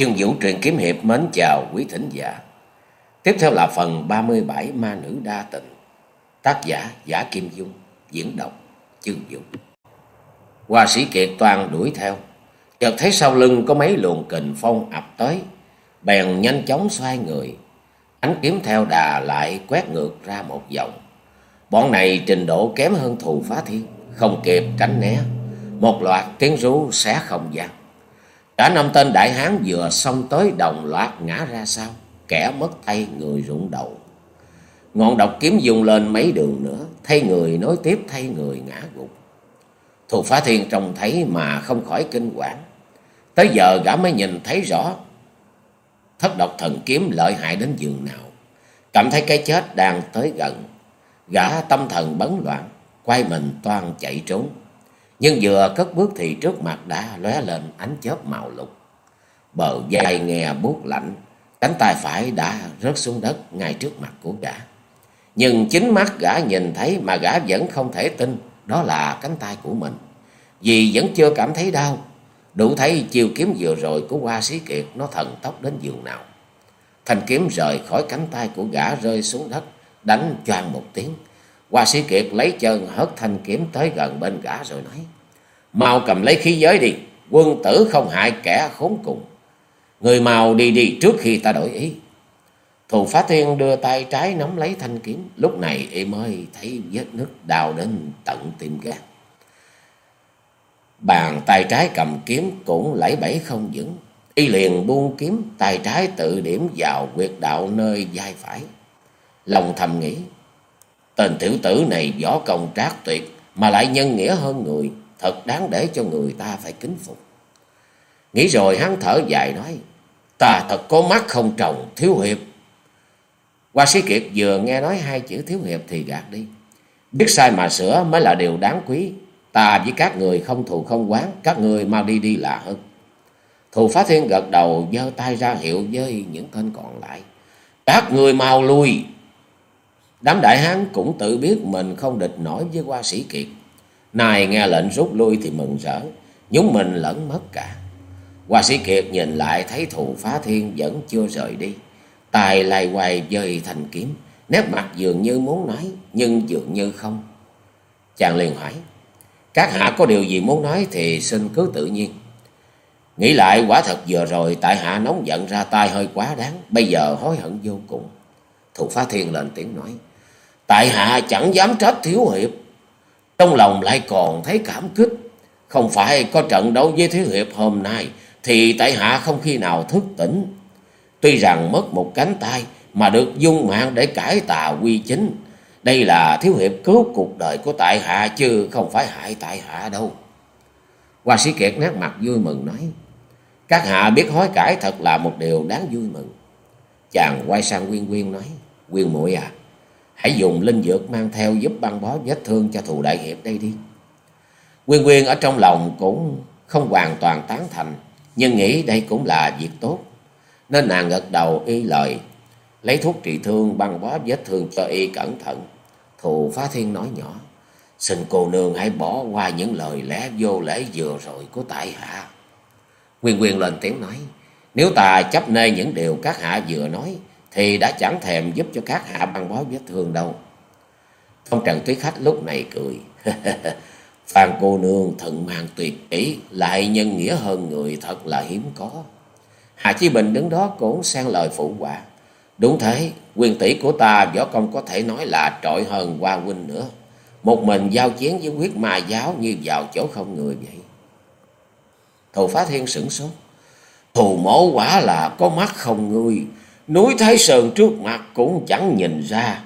Chương Vũ truyện kiếm hiệp mến chào quý thính giả. Tiếp theo là phần 37 Ma nữ đa tình. Tác giả Giả Kim Dung, diễn đọc Chương Vũ. Hoa sĩ Kiệt toàn đuổi theo. Chợt thấy sau lưng có mấy luồng kình phong ập tới, bèn nhanh chóng xoay người. Ánh kiếm theo đà lại quét ngược ra một vòng. Bọn này trình độ kém hơn thù phá thiên, không kịp tránh né. Một loạt tiếng rú xé không gian Cả năm tên đại hán vừa xông tới đồng loạt ngã ra sau, kẻ mất tay người rụng đầu. Ngọn độc kiếm dùng lên mấy đường nữa, thay người nối tiếp thay người ngã gục. Thù phá thiên trông thấy mà không khỏi kinh quản. Tới giờ gã mới nhìn thấy rõ thất độc thần kiếm lợi hại đến giường nào. Cảm thấy cái chết đang tới gần. Gã tâm thần bấn loạn, quay mình toan chạy trốn nhưng vừa cất bước thì trước mặt đã lóe lên ánh chớp màu lục. Bờ vai nghe buốt lạnh, cánh tay phải đã rớt xuống đất ngay trước mặt của gã. Nhưng chính mắt gã nhìn thấy mà gã vẫn không thể tin đó là cánh tay của mình. Vì vẫn chưa cảm thấy đau, đủ thấy chiều kiếm vừa rồi của Hoa Sĩ Kiệt nó thần tốc đến giường nào. Thanh kiếm rời khỏi cánh tay của gã rơi xuống đất, đánh choang một tiếng. Hoa Sĩ Kiệt lấy chân hất thanh kiếm tới gần bên gã rồi nói. Mau cầm lấy khí giới đi, quân tử không hại kẻ khốn cùng. Người mau đi đi trước khi ta đổi ý. Thù Phá Thiên đưa tay trái nắm lấy thanh kiếm. Lúc này y mới thấy vết nứt đào đến tận tim gan. Bàn tay trái cầm kiếm cũng lẫy bẫy không vững. Y liền buông kiếm, tay trái tự điểm vào quyệt đạo nơi vai phải. Lòng thầm nghĩ, tên tiểu tử này võ công trác tuyệt, mà lại nhân nghĩa hơn người, thật đáng để cho người ta phải kính phục. Nghĩ rồi hắn thở dài nói, ta thật có mắt không trồng, thiếu hiệp. Hoa sĩ Kiệt vừa nghe nói hai chữ thiếu hiệp thì gạt đi. Biết sai mà sửa mới là điều đáng quý. Ta với các người không thù không quán, các người mau đi đi là hơn. Thù Phá Thiên gật đầu giơ tay ra hiệu với những tên còn lại. Các người mau lui. Đám đại hán cũng tự biết mình không địch nổi với hoa sĩ Kiệt nay nghe lệnh rút lui thì mừng rỡ, nhúng mình lẫn mất cả. Hoa sĩ Kiệt nhìn lại thấy thù phá thiên vẫn chưa rời đi. Tài lay quay dời thành kiếm, nét mặt dường như muốn nói, nhưng dường như không. Chàng liền hỏi, các hạ có điều gì muốn nói thì xin cứ tự nhiên. Nghĩ lại quả thật vừa rồi tại hạ nóng giận ra tay hơi quá đáng, bây giờ hối hận vô cùng. Thù phá thiên lên tiếng nói, tại hạ chẳng dám trách thiếu hiệp, trong lòng lại còn thấy cảm kích. Không phải có trận đấu với Thiếu Hiệp hôm nay, thì tại hạ không khi nào thức tỉnh. Tuy rằng mất một cánh tay mà được dung mạng để cải tà quy chính. Đây là Thiếu Hiệp cứu cuộc đời của tại hạ chứ không phải hại tại hạ đâu. Hoa sĩ Kiệt nét mặt vui mừng nói. Các hạ biết hối cải thật là một điều đáng vui mừng. Chàng quay sang Quyên Quyên nói. Quyên muội à. Hãy dùng linh dược mang theo giúp băng bó vết thương cho thù đại hiệp đây đi. Quyên Quyên ở trong lòng cũng không hoàn toàn tán thành, nhưng nghĩ đây cũng là việc tốt. Nên nàng gật đầu y lời, lấy thuốc trị thương băng bó vết thương cho y cẩn thận. Thù Phá Thiên nói nhỏ, xin cô nương hãy bỏ qua những lời lẽ vô lễ vừa rồi của tại hạ. Quyên Quyên lên tiếng nói, nếu ta chấp nê những điều các hạ vừa nói, thì đã chẳng thèm giúp cho các hạ băng bó vết thương đâu. Phong Trần Tuyết Khách lúc này cười. Phan cô nương thận mang tuyệt kỹ, lại nhân nghĩa hơn người thật là hiếm có. Hà Chí Bình đứng đó cũng sang lời phụ quả, Đúng thế, quyền tỷ của ta võ công có thể nói là trội hơn Hoa huynh nữa. Một mình giao chiến với quyết ma giáo như vào chỗ không người vậy. Thù Phá Thiên sửng sốt. Thù mổ quả là có mắt không ngươi, Núi Thái Sơn trước mặt cũng chẳng nhìn ra.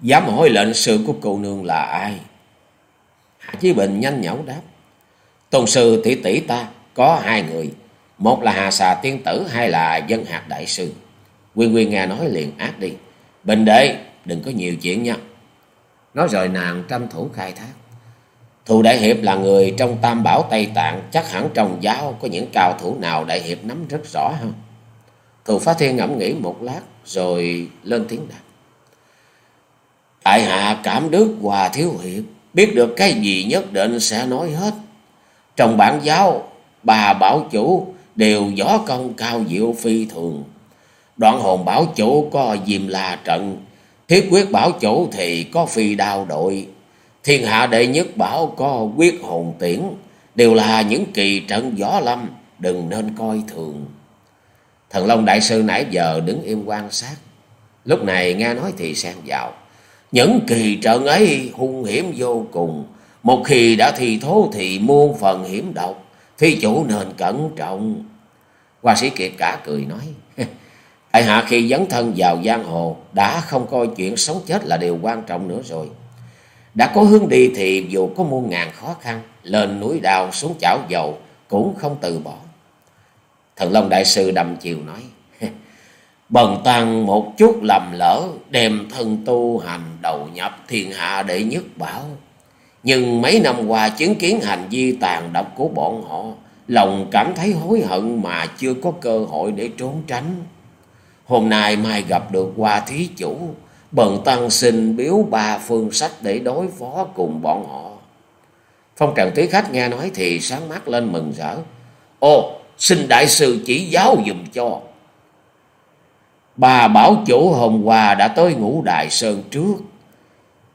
Dám hỏi lệnh sự của cô nương là ai? Hạ Chí Bình nhanh nhảu đáp. Tôn sư tỷ tỷ ta có hai người. Một là Hà Xà Tiên Tử, hai là Dân Hạt Đại Sư. Quyên Quyên nghe nói liền ác đi. Bình đệ, đừng có nhiều chuyện nha. Nói rồi nàng tranh thủ khai thác. Thù Đại Hiệp là người trong Tam Bảo Tây Tạng, chắc hẳn trong giáo có những cao thủ nào Đại Hiệp nắm rất rõ không Thù Phá Thiên ngẫm nghĩ một lát rồi lên tiếng đáp. Tại hạ cảm đức hòa thiếu hiệp, biết được cái gì nhất định sẽ nói hết. Trong bản giáo, bà bảo chủ đều gió công cao diệu phi thường. Đoạn hồn bảo chủ có diêm la trận, thiết quyết bảo chủ thì có phi đao đội, thiên hạ đệ nhất bảo có quyết hồn tiễn, đều là những kỳ trận gió lâm, đừng nên coi thường. Thần Long Đại Sư nãy giờ đứng im quan sát, lúc này nghe nói thì sang vào. Những kỳ trận ấy hung hiểm vô cùng, một khi đã thi thố thì muôn phần hiểm độc, thi chủ nên cẩn trọng. Hoa sĩ Kiệt cả cười nói, Tại hạ khi dấn thân vào giang hồ, đã không coi chuyện sống chết là điều quan trọng nữa rồi. Đã có hướng đi thì dù có muôn ngàn khó khăn, lên núi đào xuống chảo dầu cũng không từ bỏ. Thần Long Đại Sư đầm chiều nói, Bần tăng một chút lầm lỡ, đem thân tu hành đầu nhập thiên hạ đệ nhất bảo. Nhưng mấy năm qua chứng kiến hành vi tàn độc của bọn họ, lòng cảm thấy hối hận mà chưa có cơ hội để trốn tránh. Hôm nay mai gặp được qua thí chủ, bần tăng xin biếu ba phương sách để đối phó cùng bọn họ. Phong trần túy khách nghe nói thì sáng mắt lên mừng rỡ. Ô, xin đại sư chỉ giáo dùm cho. Bà bảo chủ hôm qua đã tới ngũ đại sơn trước.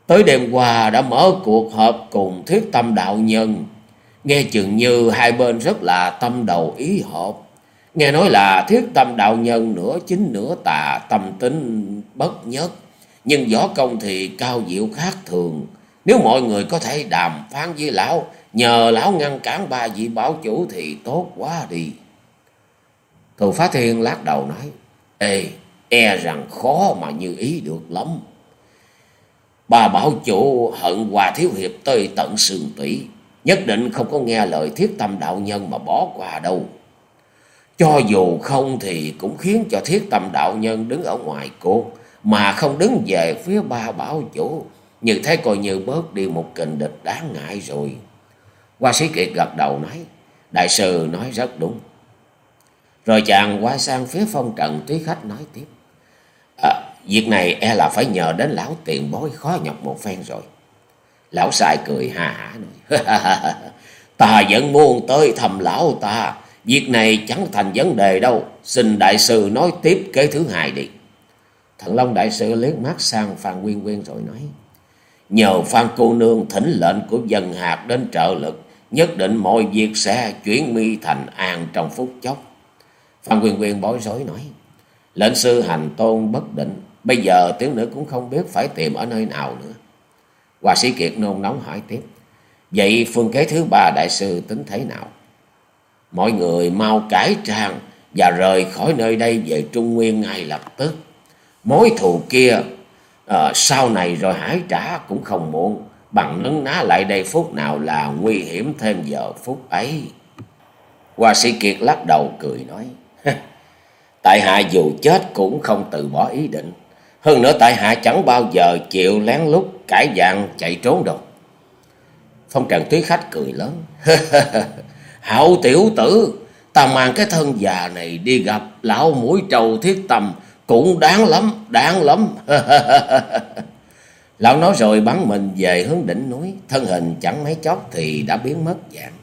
Tới đêm qua đã mở cuộc họp cùng thuyết tâm đạo nhân. Nghe chừng như hai bên rất là tâm đầu ý hợp. Nghe nói là thuyết tâm đạo nhân nửa chính nửa tà tâm tính bất nhất. Nhưng võ công thì cao diệu khác thường. Nếu mọi người có thể đàm phán với lão, nhờ lão ngăn cản ba vị bảo chủ thì tốt quá đi. Thù Phá Thiên lát đầu nói, Ê, e rằng khó mà như ý được lắm. Bà bảo chủ hận hòa thiếu hiệp tới tận sườn tủy, nhất định không có nghe lời thiết tâm đạo nhân mà bỏ qua đâu. Cho dù không thì cũng khiến cho thiết tâm đạo nhân đứng ở ngoài cô mà không đứng về phía ba bảo chủ. Như thế coi như bớt đi một kình địch đáng ngại rồi. Hoa sĩ kiệt gật đầu nói, đại sư nói rất đúng. Rồi chàng qua sang phía phong trần túy khách nói tiếp. À, việc này e là phải nhờ đến lão tiền bối khó nhọc một phen rồi. Lão sai cười hà hả nói. ta vẫn muốn tới thầm lão ta. Việc này chẳng thành vấn đề đâu. Xin đại sư nói tiếp kế thứ hai đi. Thần Long đại sư liếc mắt sang Phan Quyên Quyên rồi nói. Nhờ Phan cô nương thỉnh lệnh của dân hạt đến trợ lực. Nhất định mọi việc sẽ chuyển mi thành an trong phút chốc. Phan quyền Quyên bối rối nói. Lệnh sư hành tôn bất định. Bây giờ tiếng nữ cũng không biết phải tìm ở nơi nào nữa. Hòa sĩ Kiệt nôn nóng hỏi tiếp. Vậy phương kế thứ ba đại sư tính thế nào? Mọi người mau cải trang và rời khỏi nơi đây về Trung Nguyên ngay lập tức. Mối thù kia à, sau này rồi hải trả cũng không muộn. Bằng nấn ná lại đây phút nào là nguy hiểm thêm giờ phút ấy. Hoa sĩ Kiệt lắc đầu cười nói. Tại hạ dù chết cũng không từ bỏ ý định. Hơn nữa tại hạ chẳng bao giờ chịu lén lút cải dạng chạy trốn đâu. Phong trần túy khách cười lớn. Hảo tiểu tử, ta mang cái thân già này đi gặp lão mũi trầu thiết tầm cũng đáng lắm, đáng lắm. lão nói rồi bắn mình về hướng đỉnh núi, thân hình chẳng mấy chốc thì đã biến mất dạng.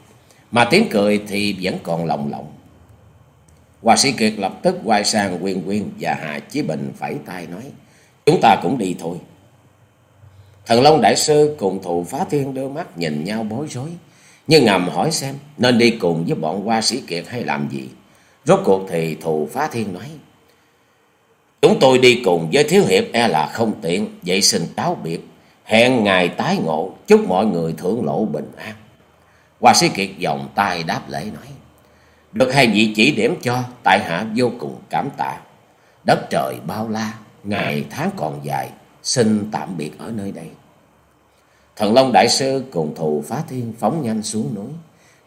Mà tiếng cười thì vẫn còn lồng lộng. hòa sĩ Kiệt lập tức quay sang Quyên Quyên và Hà Chí Bình phẩy tay nói, chúng ta cũng đi thôi. Thần Long Đại Sư cùng thù phá thiên đưa mắt nhìn nhau bối rối, nhưng ngầm hỏi xem nên đi cùng với bọn Hoa sĩ Kiệt hay làm gì. Rốt cuộc thì thù phá thiên nói, chúng tôi đi cùng với Thiếu Hiệp e là không tiện, vậy xin táo biệt, hẹn ngày tái ngộ, chúc mọi người thưởng lộ bình an. Hoa sĩ Kiệt vòng tay đáp lễ nói, được hai vị chỉ điểm cho, tại hạ vô cùng cảm tạ. Đất trời bao la, ngày tháng còn dài, xin tạm biệt ở nơi đây. Thần Long Đại Sư cùng thù phá thiên phóng nhanh xuống núi.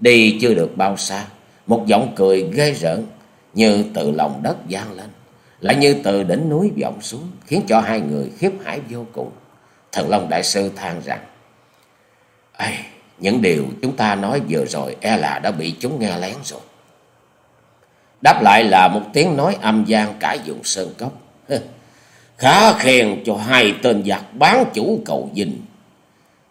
Đi chưa được bao xa, một giọng cười ghê rợn như từ lòng đất gian lên. Lại như từ đỉnh núi vọng xuống, khiến cho hai người khiếp hải vô cùng. Thần Long Đại Sư than rằng, Ây, những điều chúng ta nói vừa rồi e là đã bị chúng nghe lén rồi. Đáp lại là một tiếng nói âm gian cả vùng sơn cốc. Khá khen cho hai tên giặc bán chủ cầu dinh.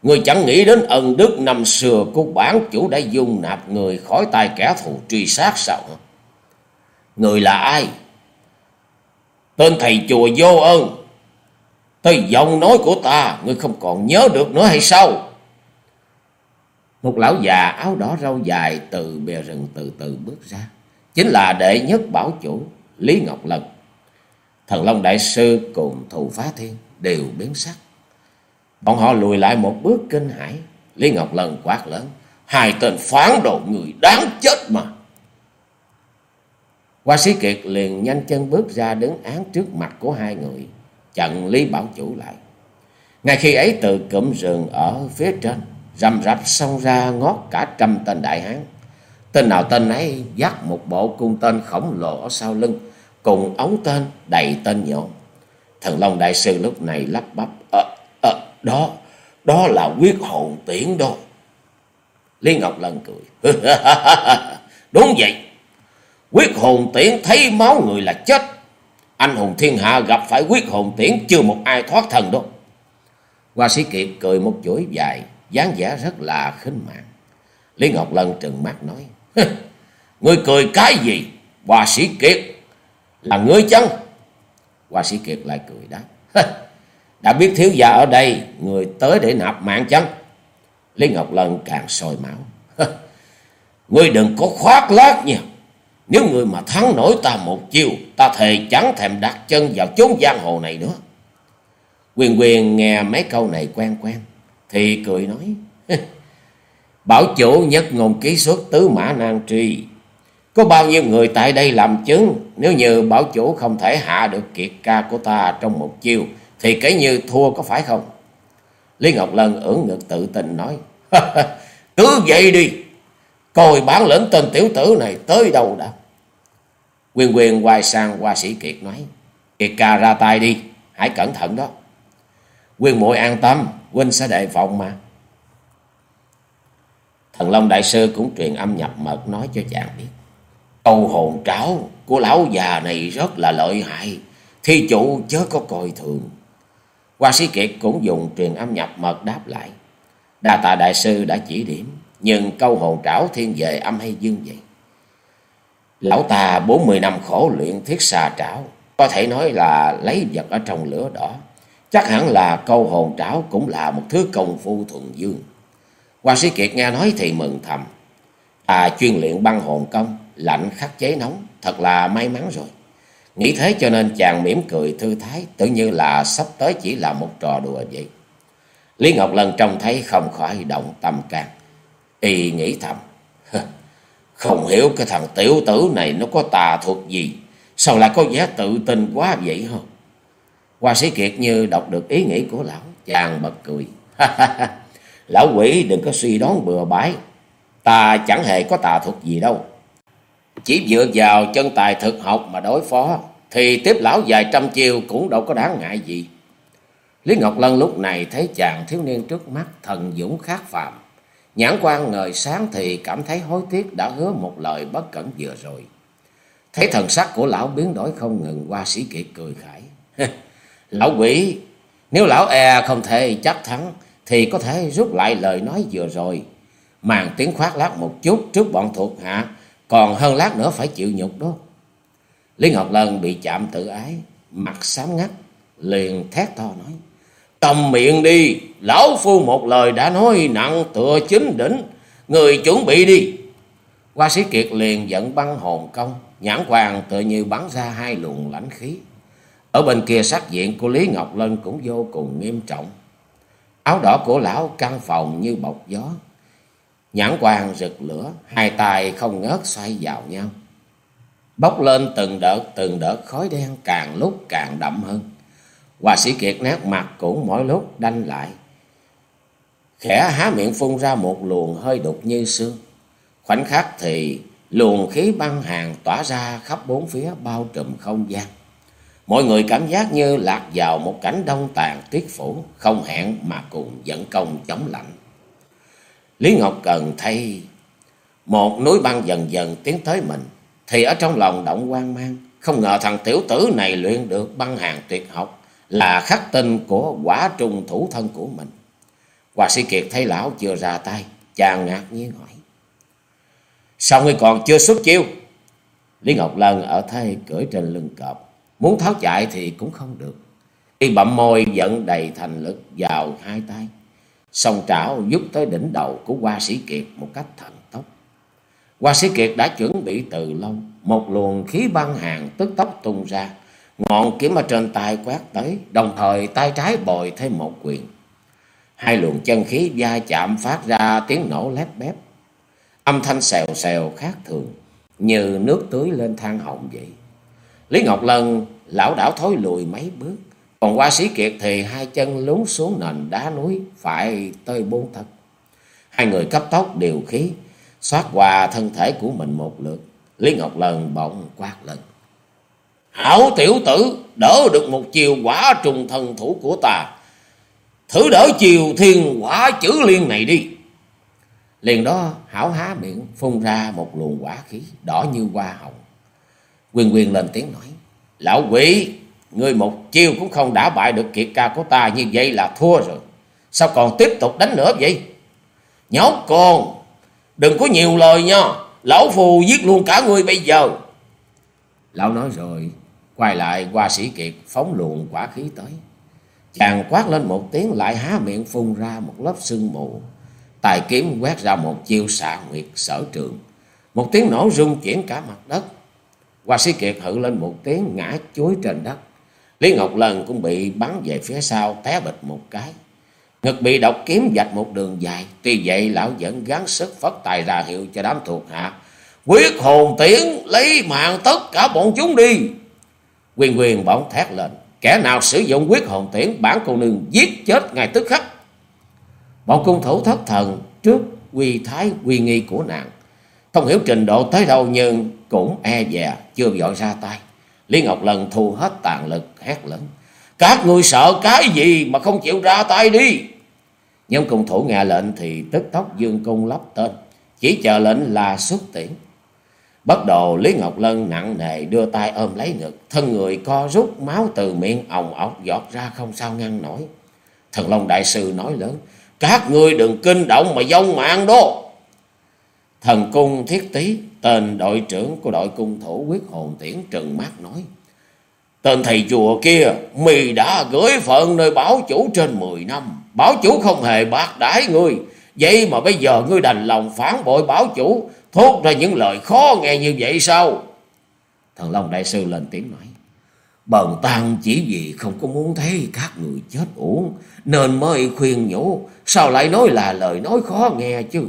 Người chẳng nghĩ đến ân đức năm xưa của bản chủ đã dung nạp người khỏi tay kẻ thù truy sát sao? Người là ai? Tên thầy chùa vô ơn. Tới giọng nói của ta, ngươi không còn nhớ được nữa hay sao? Một lão già áo đỏ râu dài từ bìa rừng từ từ bước ra. Chính là đệ nhất bảo chủ Lý Ngọc Lân. Thần Long Đại Sư cùng Thù Phá Thiên đều biến sắc. Bọn họ lùi lại một bước kinh hãi. Lý Ngọc Lân quát lớn. Hai tên phán đồ người đáng chết mà. Hoa sĩ Kiệt liền nhanh chân bước ra đứng án trước mặt của hai người. Chặn Lý Bảo Chủ lại. Ngay khi ấy từ cụm rừng ở phía trên. Rầm rập xông ra ngót cả trăm tên đại hán. Tên nào tên ấy dắt một bộ cung tên khổng lồ ở sau lưng. Cùng ống tên đầy tên nhộn. Thần Long Đại Sư lúc này lắp bắp. Ờ, ờ, đó, đó là quyết hồn tiễn đó. Lý Ngọc Lân cười. Đúng vậy. Quyết hồn tiễn thấy máu người là chết. Anh hùng thiên hạ gặp phải quyết hồn tiễn chưa một ai thoát thần đâu. Hoa sĩ Kiệt cười một chuỗi dài, dáng vẻ rất là khinh mạng. Lý Ngọc Lân trừng mắt nói. Ngươi cười cái gì? Hoa sĩ Kiệt là ngươi chăng? Hoa sĩ Kiệt lại cười đáp. Đã biết thiếu gia ở đây, người tới để nạp mạng chăng? Lý Ngọc Lân càng sôi máu. ngươi đừng có khoác lác nha. Nếu người mà thắng nổi ta một chiêu, ta thề chẳng thèm đặt chân vào chốn giang hồ này nữa. Quyền quyền nghe mấy câu này quen quen, thì cười nói. Bảo chủ nhất ngôn ký xuất tứ mã nan tri. Có bao nhiêu người tại đây làm chứng, nếu như bảo chủ không thể hạ được kiệt ca của ta trong một chiêu, thì kể như thua có phải không? Lý Ngọc Lân ưỡn ngực tự tin nói. Cứ vậy đi, coi bản lĩnh tên tiểu tử này tới đâu đã. Quyên quyền quay sang qua sĩ Kiệt nói. Kiệt ca ra tay đi, hãy cẩn thận đó. Quyên muội an tâm, huynh sẽ đề phòng mà. Thần Long Đại Sư cũng truyền âm nhập mật nói cho chàng biết. Câu hồn tráo của lão già này rất là lợi hại. Thi chủ chớ có coi thường. Hoa sĩ Kiệt cũng dùng truyền âm nhập mật đáp lại. Đà tạ Đại Sư đã chỉ điểm. Nhưng câu hồn trảo thiên về âm hay dương vậy? Lão ta 40 năm khổ luyện thiết xà trảo. Có thể nói là lấy vật ở trong lửa đỏ. Chắc hẳn là câu hồn trảo cũng là một thứ công phu thuần dương. Hoa sĩ Kiệt nghe nói thì mừng thầm. À chuyên luyện băng hồn công, lạnh khắc chế nóng, thật là may mắn rồi. Nghĩ thế cho nên chàng mỉm cười thư thái, tự như là sắp tới chỉ là một trò đùa vậy. Lý Ngọc Lân trông thấy không khỏi động tâm can. Y nghĩ thầm, không hiểu cái thằng tiểu tử này nó có tà thuật gì, sao lại có vẻ tự tin quá vậy hả? Hoa sĩ Kiệt như đọc được ý nghĩ của lão, chàng bật cười. Lão quỷ đừng có suy đoán bừa bãi, ta chẳng hề có tà thuật gì đâu. Chỉ dựa vào chân tài thực học mà đối phó, thì tiếp lão vài trăm chiêu cũng đâu có đáng ngại gì. Lý Ngọc Lân lúc này thấy chàng thiếu niên trước mắt thần dũng khác phàm. Nhãn quan ngời sáng thì cảm thấy hối tiếc đã hứa một lời bất cẩn vừa rồi. Thấy thần sắc của lão biến đổi không ngừng qua sĩ kiệt cười khải. lão quỷ, nếu lão e không thể chắc thắng thì có thể rút lại lời nói vừa rồi. Màn tiếng khoác lát một chút trước bọn thuộc hạ, còn hơn lát nữa phải chịu nhục đó. Lý Ngọc Lân bị chạm tự ái, mặt xám ngắt, liền thét to nói. Cầm miệng đi, lão phu một lời đã nói nặng tựa chính đỉnh, người chuẩn bị đi. Hoa sĩ Kiệt liền dẫn băng hồn công, nhãn hoàng tựa như bắn ra hai luồng lãnh khí. Ở bên kia sắc diện của Lý Ngọc Lân cũng vô cùng nghiêm trọng. Áo đỏ của lão căng phòng như bọc gió. Nhãn quang rực lửa, hai tay không ngớt xoay vào nhau. Bốc lên từng đợt từng đợt khói đen càng lúc càng đậm hơn. Hòa sĩ Kiệt nét mặt cũng mỗi lúc đanh lại. Khẽ há miệng phun ra một luồng hơi đục như xương. Khoảnh khắc thì luồng khí băng hàng tỏa ra khắp bốn phía bao trùm không gian. Mọi người cảm giác như lạc vào một cảnh đông tàn tuyết phủ, không hẹn mà cùng dẫn công chống lạnh. Lý Ngọc Cần thấy một núi băng dần dần tiến tới mình, thì ở trong lòng động quan mang, không ngờ thằng tiểu tử này luyện được băng hàng tuyệt học, là khắc tinh của quả trùng thủ thân của mình. Hòa sĩ Kiệt thấy lão chưa ra tay, chàng ngạc nhiên hỏi. Sao ngươi còn chưa xuất chiêu? Lý Ngọc Lân ở thế cưỡi trên lưng cọp. Muốn tháo chạy thì cũng không được. Y bậm môi dẫn đầy thành lực vào hai tay. Song trảo giúp tới đỉnh đầu của Hoa Sĩ Kiệt một cách thần tốc. Hoa Sĩ Kiệt đã chuẩn bị từ lâu. Một luồng khí băng hàng tức tốc tung ra. Ngọn kiếm ở trên tay quét tới. Đồng thời tay trái bồi thêm một quyền. Hai luồng chân khí va chạm phát ra tiếng nổ lép bép. Âm thanh xèo xèo khác thường. Như nước tưới lên than hồng vậy. Lý Ngọc Lân lão đảo thối lùi mấy bước. Còn qua sĩ kiệt thì hai chân lún xuống nền đá núi phải tới bốn thân. Hai người cấp tốc điều khí, xoát qua thân thể của mình một lượt. Lý Ngọc Lần bỗng quát lên. Hảo tiểu tử, đỡ được một chiều quả trùng thần thủ của ta. Thử đỡ chiều thiên quả chữ liên này đi. Liền đó Hảo há miệng phun ra một luồng quả khí đỏ như hoa hồng. Quyền quyền lên tiếng nói. Lão quỷ, Ngươi một chiêu cũng không đả bại được kiệt ca của ta như vậy là thua rồi. Sao còn tiếp tục đánh nữa vậy? Nhóc con, đừng có nhiều lời nha. Lão phù giết luôn cả ngươi bây giờ. Lão nói rồi, quay lại qua sĩ kiệt phóng luồng quả khí tới. Chàng quát lên một tiếng, lại há miệng phun ra một lớp sương mù. Tài kiếm quét ra một chiêu xạ nguyệt sở trường. Một tiếng nổ rung chuyển cả mặt đất. Hoa sĩ kiệt hự lên một tiếng, ngã chuối trên đất. Lý Ngọc Lần cũng bị bắn về phía sau, té bịch một cái. Ngực bị độc kiếm dạch một đường dài. Tuy vậy, lão vẫn gắng sức phất tài ra hiệu cho đám thuộc hạ. Quyết hồn tiếng lấy mạng tất cả bọn chúng đi. Quyền quyền bỗng thét lên. Kẻ nào sử dụng quyết hồn tiễn, bản cô nương giết chết ngay tức khắc. Bọn cung thủ thất thần trước quy thái quy nghi của nàng. Không hiểu trình độ tới đâu nhưng cũng e dè, chưa dọn ra tay. Lý Ngọc Lần thu hết tàn lực, hét lớn. Các ngươi sợ cái gì mà không chịu ra tay đi. Nhóm cung thủ nghe lệnh thì tức tốc dương cung lắp tên. Chỉ chờ lệnh là xuất tiễn. Bất đồ Lý Ngọc Lân nặng nề đưa tay ôm lấy ngực. Thân người co rút máu từ miệng ồng ọc giọt ra không sao ngăn nổi. Thần Long Đại Sư nói lớn. Các ngươi đừng kinh động mà dông mạng đó. Thần cung thiết tý, tên đội trưởng của đội cung thủ quyết hồn tiễn trừng mắt nói. Tên thầy chùa kia, mì đã gửi phận nơi bảo chủ trên 10 năm. bảo chủ không hề bạc đãi ngươi. Vậy mà bây giờ ngươi đành lòng phản bội bảo chủ, thốt ra những lời khó nghe như vậy sao? Thần Long Đại Sư lên tiếng nói. Bần tăng chỉ vì không có muốn thấy các người chết uổng, nên mới khuyên nhủ, sao lại nói là lời nói khó nghe chứ?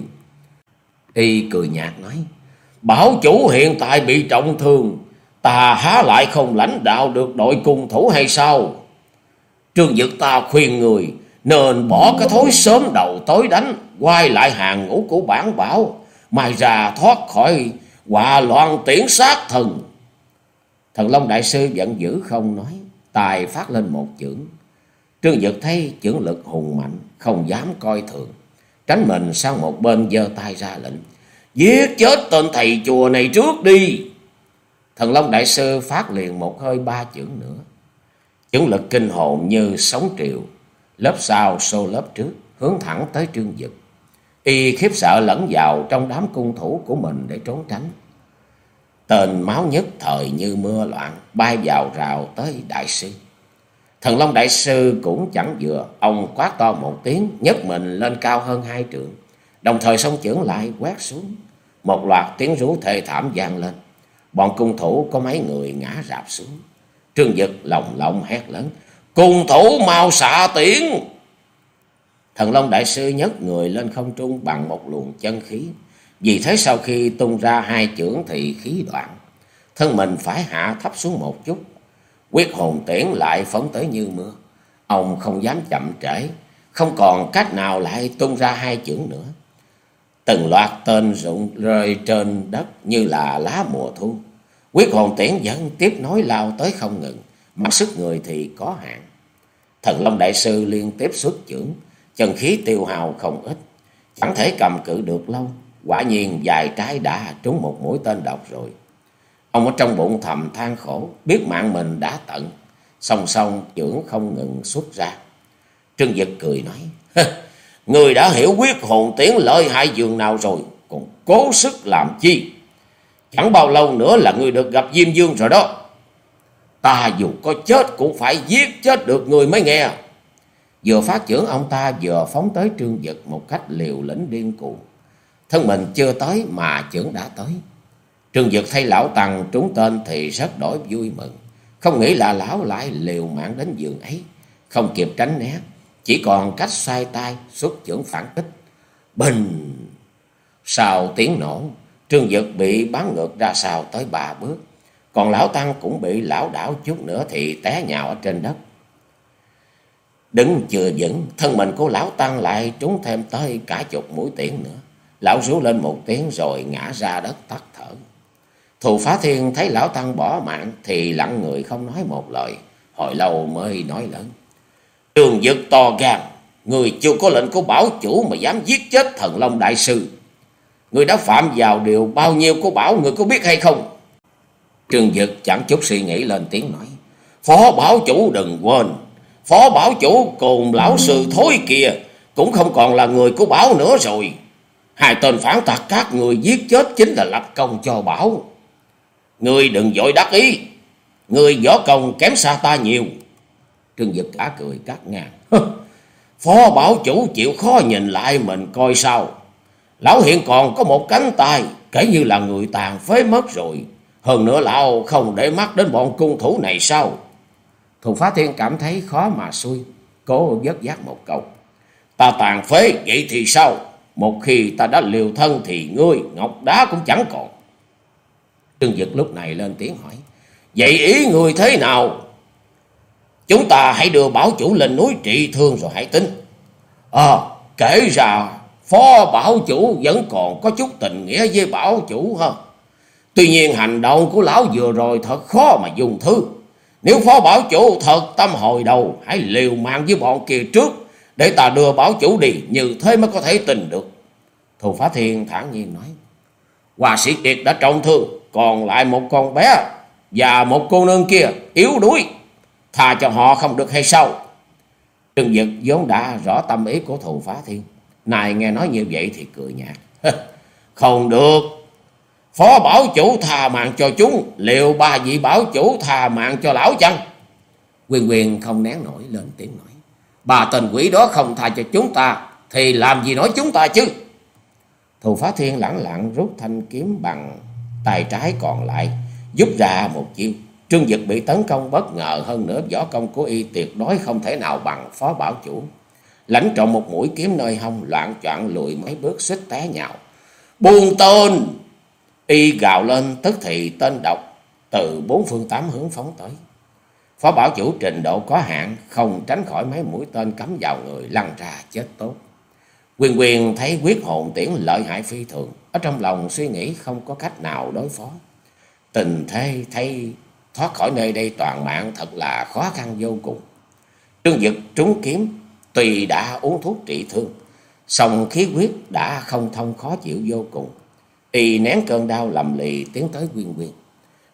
Y cười nhạt nói. Bảo chủ hiện tại bị trọng thương. Ta há lại không lãnh đạo được đội cung thủ hay sao? Trương Dực ta khuyên người nên bỏ cái thối sớm đầu tối đánh. Quay lại hàng ngũ của bản bảo. Mai ra thoát khỏi quả loạn tiễn sát thần. Thần Long Đại Sư giận dữ không nói. Tài phát lên một chưởng. Trương Dực thấy chưởng lực hùng mạnh. Không dám coi thường tránh mình sang một bên giơ tay ra lệnh, giết chết tên thầy chùa này trước đi thần long đại sư phát liền một hơi ba chưởng nữa chưởng lực kinh hồn như sóng triệu lớp sau xô lớp trước, hướng thẳng tới trương dực y khiếp sợ lẫn vào trong đám cung thủ của mình để trốn tránh tên máu nhất thời như mưa loạn bay vào rào tới đại sư Thần Long Đại Sư cũng chẳng vừa, ông quát to một tiếng, nhấc mình lên cao hơn hai trượng, đồng thời song chưởng lại quét xuống. Một loạt tiếng rú thê thảm vang lên, bọn cung thủ có mấy người ngã rạp xuống. Trương Dực lồng lộng hét lớn, cung thủ mau xạ tiếng! Thần Long Đại Sư nhấc người lên không trung bằng một luồng chân khí. Vì thế sau khi tung ra hai chưởng thì khí đoạn, thân mình phải hạ thấp xuống một chút Quyết hồn tiễn lại phóng tới như mưa. Ông không dám chậm trễ, không còn cách nào lại tung ra hai chưởng nữa. Từng loạt tên rụng rơi trên đất như là lá mùa thu. Quyết hồn tiễn vẫn tiếp nối lao tới không ngừng, mà sức người thì có hạn. Thần Long Đại Sư liên tiếp xuất chưởng, chân khí tiêu hào không ít, chẳng thể cầm cự được lâu. Quả nhiên dài trái đã trúng một mũi tên độc rồi. Ông ở trong bụng thầm than khổ, biết mạng mình đã tận, song song trưởng không ngừng xuất ra. Trương Dực cười nói, Người đã hiểu quyết hồn tiếng lợi hại giường nào rồi, còn cố sức làm chi? Chẳng bao lâu nữa là người được gặp Diêm Dương rồi đó. Ta dù có chết cũng phải giết chết được người mới nghe. Vừa phát trưởng ông ta vừa phóng tới trương dực một cách liều lĩnh điên cuồng. Thân mình chưa tới mà trưởng đã tới. Trương Dực thấy lão Tăng trúng tên thì rất đổi vui mừng. Không nghĩ là lão lại liều mạng đến giường ấy. Không kịp tránh né. Chỉ còn cách sai tay xuất trưởng phản kích. Bình! Sau tiếng nổ, Trương Dực bị bắn ngược ra sau tới ba bước. Còn lão Tăng cũng bị lão đảo chút nữa thì té nhào ở trên đất. Đứng chưa vững, thân mình của lão Tăng lại trúng thêm tới cả chục mũi tiễn nữa. Lão rú lên một tiếng rồi ngã ra đất tắt thở. Thù phá thiên thấy lão Tăng bỏ mạng thì lặng người không nói một lời. Hồi lâu mới nói lớn. Trường dực to gan, người chưa có lệnh của bảo chủ mà dám giết chết thần Long Đại Sư. Người đã phạm vào điều bao nhiêu của bảo người có biết hay không? Trường dực chẳng chút suy nghĩ lên tiếng nói. Phó bảo chủ đừng quên. Phó bảo chủ cùng lão sư thối kia cũng không còn là người của bảo nữa rồi. Hai tên phản tặc các người giết chết chính là lập công cho bảo. Người đừng dội đắc ý. Người võ công kém xa ta nhiều. Trương Dực cả cười cắt ngang. Phó bảo chủ chịu khó nhìn lại mình coi sao. Lão hiện còn có một cánh tay. Kể như là người tàn phế mất rồi. Hơn nữa lão không để mắt đến bọn cung thủ này sao. Thù phá thiên cảm thấy khó mà xuôi. Cố dứt giác một câu. Ta tàn phế vậy thì sao? Một khi ta đã liều thân thì ngươi ngọc đá cũng chẳng còn. Trương Dực lúc này lên tiếng hỏi. Vậy ý người thế nào? Chúng ta hãy đưa bảo chủ lên núi trị thương rồi hãy tính. Ờ, à, kể ra phó bảo chủ vẫn còn có chút tình nghĩa với bảo chủ ha. Tuy nhiên hành động của lão vừa rồi thật khó mà dùng thứ. Nếu phó bảo chủ thật tâm hồi đầu, hãy liều mạng với bọn kia trước, để ta đưa bảo chủ đi, như thế mới có thể tình được. Thù Phá Thiên thản nhiên nói, Hòa sĩ Kiệt đã trọng thương, còn lại một con bé và một cô nương kia yếu đuối, thà cho họ không được hay sao? Trương Dực vốn đã rõ tâm ý của Thù Phá Thiên, này nghe nói như vậy thì cười nhạt. không được, Phó bảo chủ thà mạng cho chúng, liệu ba vị bảo chủ thà mạng cho lão chăng? Quyền quyền không nén nổi lên tiếng nói. Bà tên quỷ đó không tha cho chúng ta, thì làm gì nói chúng ta chứ? Thù Phá Thiên lẳng lặng rút thanh kiếm bằng tay trái còn lại, giúp ra một chiêu. Trương Dực bị tấn công bất ngờ hơn nữa võ công của y tuyệt đối không thể nào bằng phó bảo chủ. Lãnh trọng một mũi kiếm nơi hông loạn choạng lùi mấy bước xích té nhào. Buông tên! Y gào lên tức thì tên độc từ bốn phương tám hướng phóng tới. Phó bảo chủ trình độ có hạn, không tránh khỏi mấy mũi tên cắm vào người, lăn ra chết tốt. Quyền quyền thấy quyết hồn tiễn lợi hại phi thường, ở trong lòng suy nghĩ không có cách nào đối phó. Tình thế thấy thoát khỏi nơi đây toàn mạng thật là khó khăn vô cùng. Trương Dực trúng kiếm, tùy đã uống thuốc trị thương, song khí huyết đã không thông khó chịu vô cùng. Y nén cơn đau lầm lì tiến tới Quyên Quyên.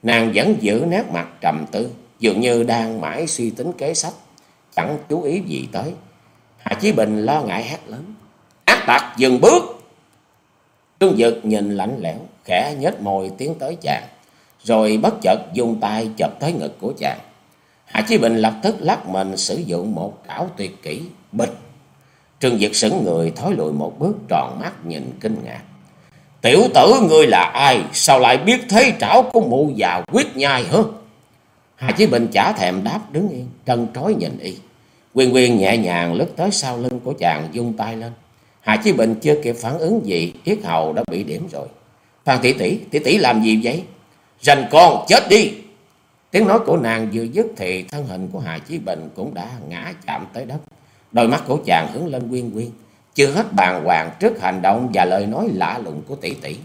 Nàng vẫn giữ nét mặt trầm tư, dường như đang mãi suy tính kế sách, chẳng chú ý gì tới. Hạ Chí Bình lo ngại hét lớn. Ác tặc dừng bước! Trương Dực nhìn lạnh lẽo, khẽ nhếch môi tiến tới chàng, rồi bất chợt dùng tay chụp tới ngực của chàng. Hạ Chí Bình lập tức lắc mình sử dụng một trảo tuyệt kỹ, bịch. Trương Dực sững người thối lùi một bước tròn mắt nhìn kinh ngạc. Tiểu tử ngươi là ai? Sao lại biết thế trảo của mụ già quyết nhai hả? Hà Chí Bình chả thèm đáp đứng yên, trân trói nhìn y. Quyên Quyên nhẹ nhàng lướt tới sau lưng của chàng dung tay lên. Hà Chí Bình chưa kịp phản ứng gì, yết hầu đã bị điểm rồi. Phan tỷ tỷ, tỷ tỷ làm gì vậy? Rành con, chết đi! Tiếng nói của nàng vừa dứt thì thân hình của Hà Chí Bình cũng đã ngã chạm tới đất. Đôi mắt của chàng hướng lên Quyên Quyên chưa hết bàng hoàng trước hành động và lời nói lạ lùng của tỷ tỷ.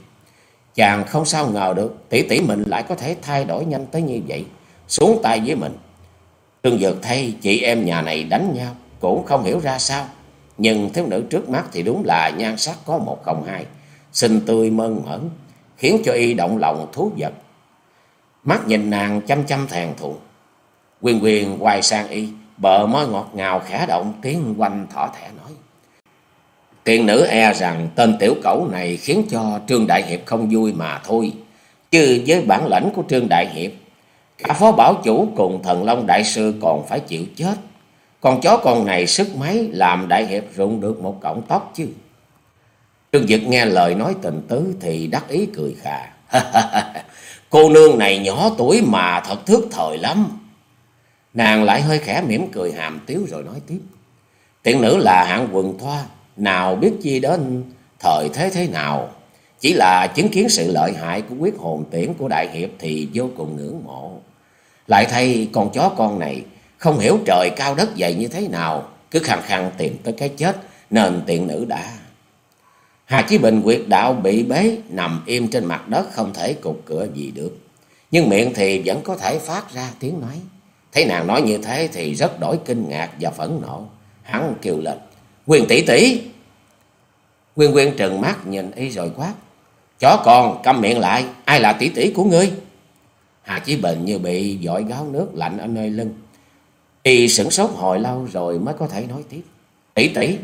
Chàng không sao ngờ được tỷ tỷ mình lại có thể thay đổi nhanh tới như vậy, xuống tay với mình. Trương Dược thấy chị em nhà này đánh nhau, cũng không hiểu ra sao. Nhưng thiếu nữ trước mắt thì đúng là nhan sắc có một không hai, xinh tươi mơn mởn, khiến cho y động lòng thú vật. Mắt nhìn nàng chăm chăm thèn thuồng. Quyền quyền quay sang y, bờ môi ngọt ngào khẽ động tiếng quanh thỏ thẻ nói. Tiện nữ e rằng tên tiểu cẩu này khiến cho Trương Đại Hiệp không vui mà thôi. Chứ với bản lãnh của Trương Đại Hiệp, cả phó bảo chủ cùng thần Long Đại Sư còn phải chịu chết. Con chó con này sức mấy làm Đại Hiệp rụng được một cọng tóc chứ. Trương Dực nghe lời nói tình tứ thì đắc ý cười khà. Cô nương này nhỏ tuổi mà thật thước thời lắm. Nàng lại hơi khẽ mỉm cười hàm tiếu rồi nói tiếp. Tiện nữ là hạng quần thoa, nào biết chi đến thời thế thế nào. Chỉ là chứng kiến sự lợi hại của quyết hồn tiễn của Đại Hiệp thì vô cùng ngưỡng mộ. Lại thay con chó con này không hiểu trời cao đất dày như thế nào, cứ khăng khăng tìm tới cái chết nên tiện nữ đã. Hà Chí Bình quyệt đạo bị bế nằm im trên mặt đất không thể cục cửa gì được. Nhưng miệng thì vẫn có thể phát ra tiếng nói. Thấy nàng nói như thế thì rất đổi kinh ngạc và phẫn nộ. Hắn kêu lên. Quyền tỷ tỷ. Quyên Quyên trừng mắt nhìn y rồi quát. Chó con, câm miệng lại. Ai là tỷ tỷ của ngươi? Hà Chí Bình như bị dội gáo nước lạnh ở nơi lưng. Y sửng sốt hồi lâu rồi mới có thể nói tiếp. Tỷ tỷ.